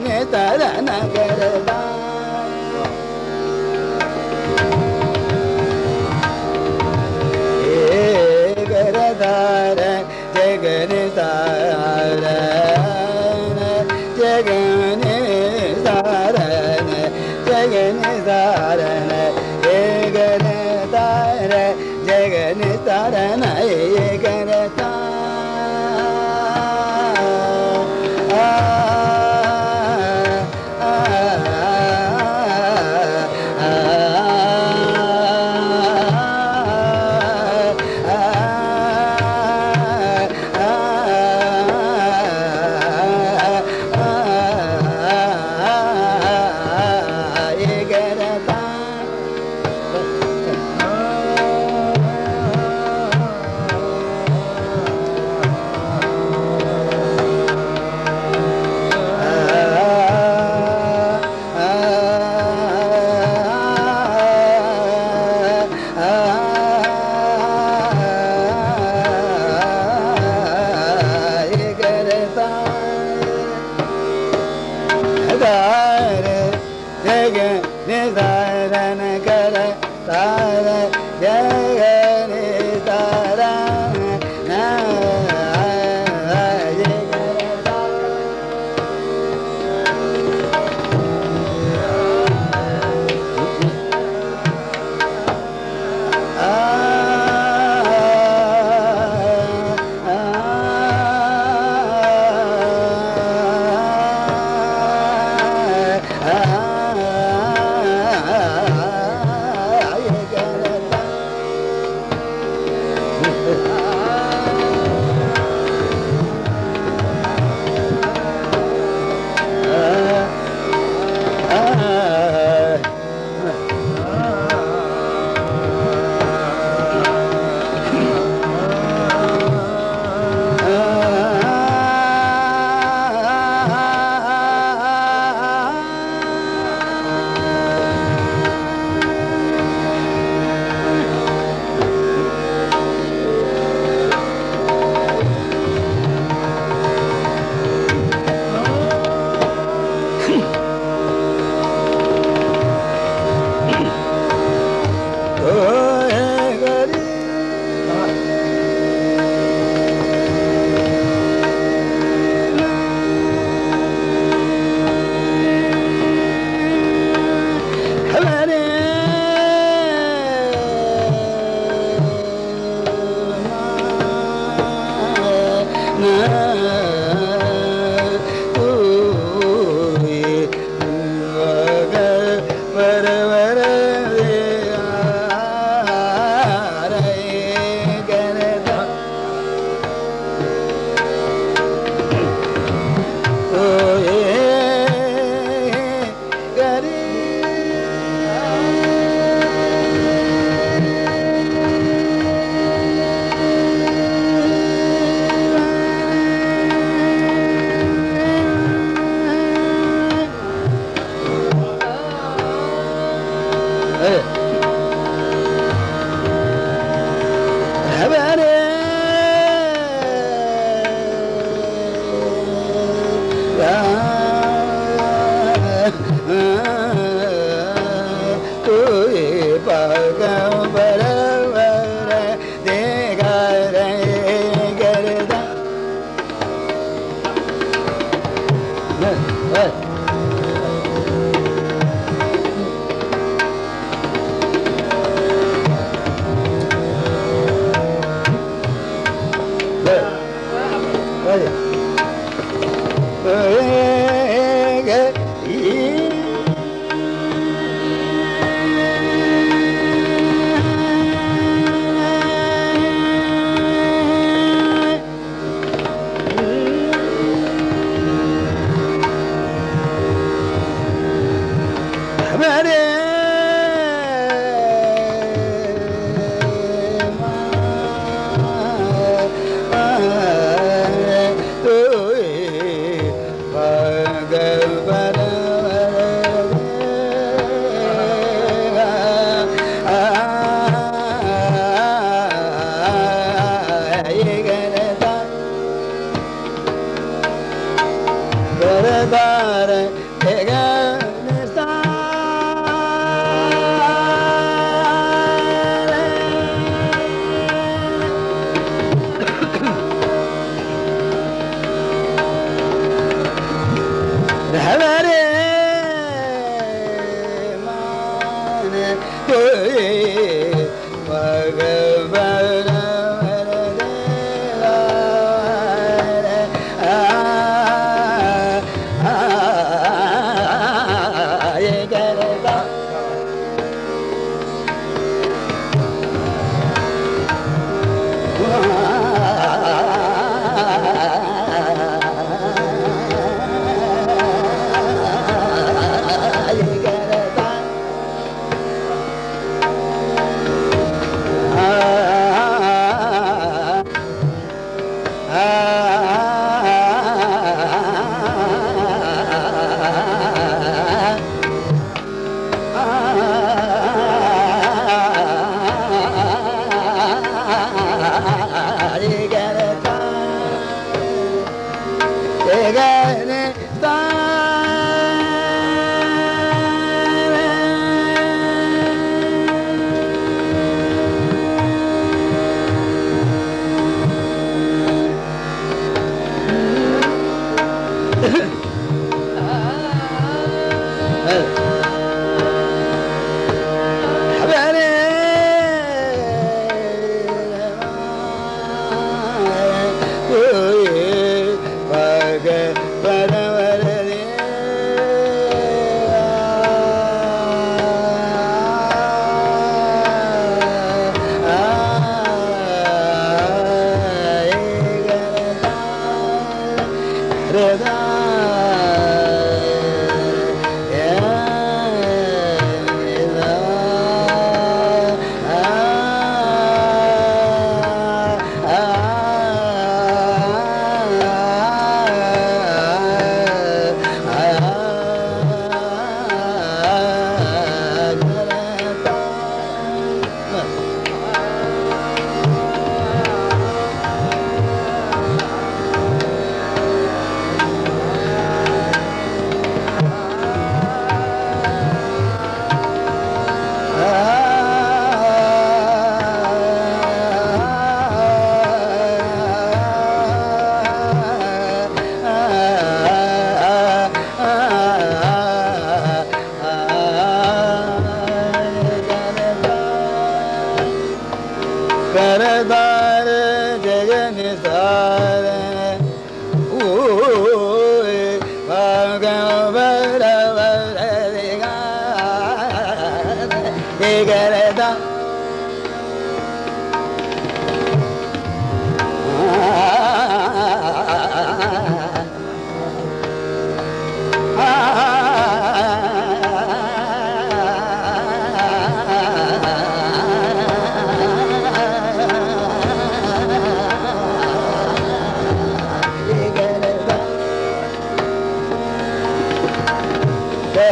निदारन कर तार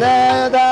da da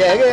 llegué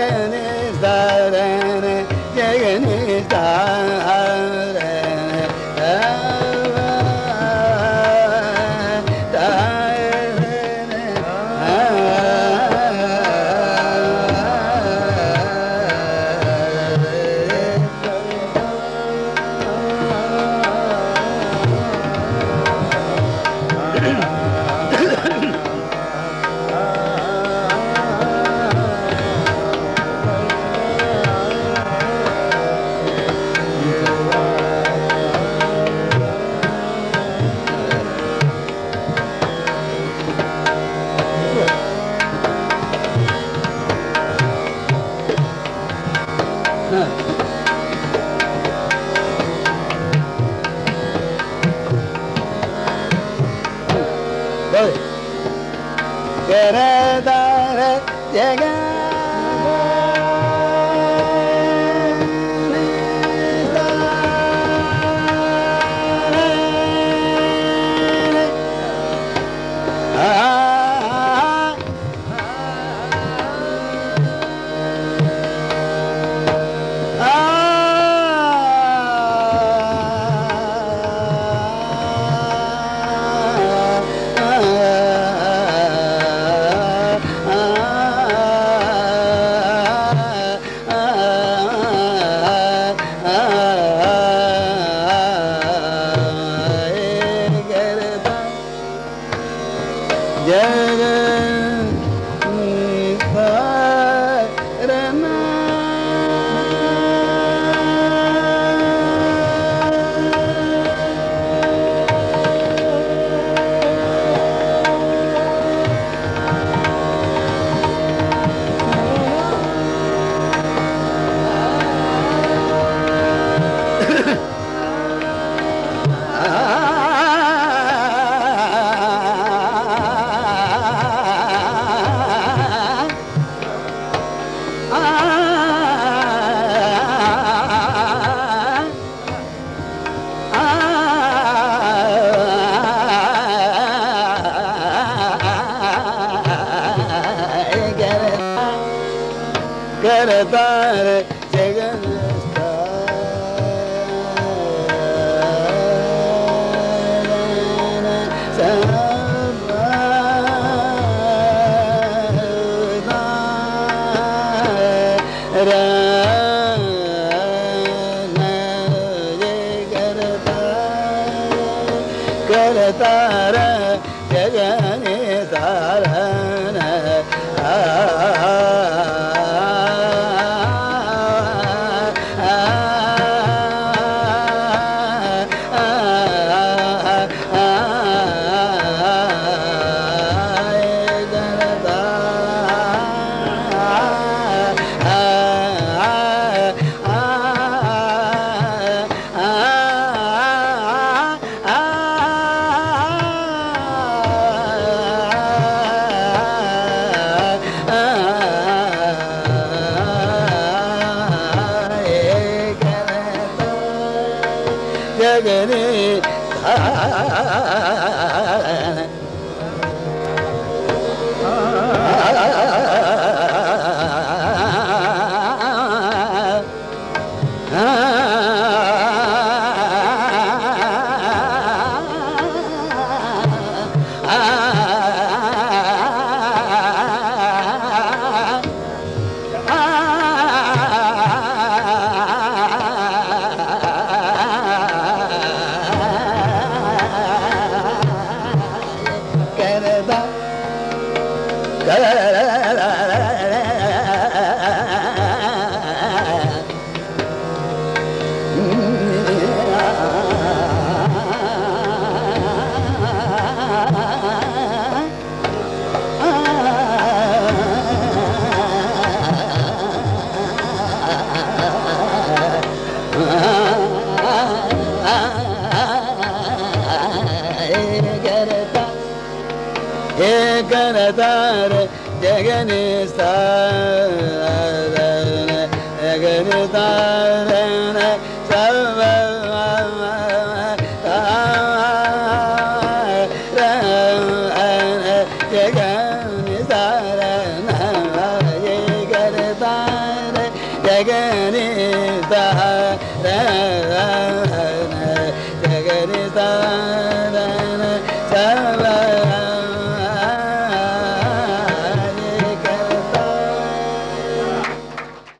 जगन्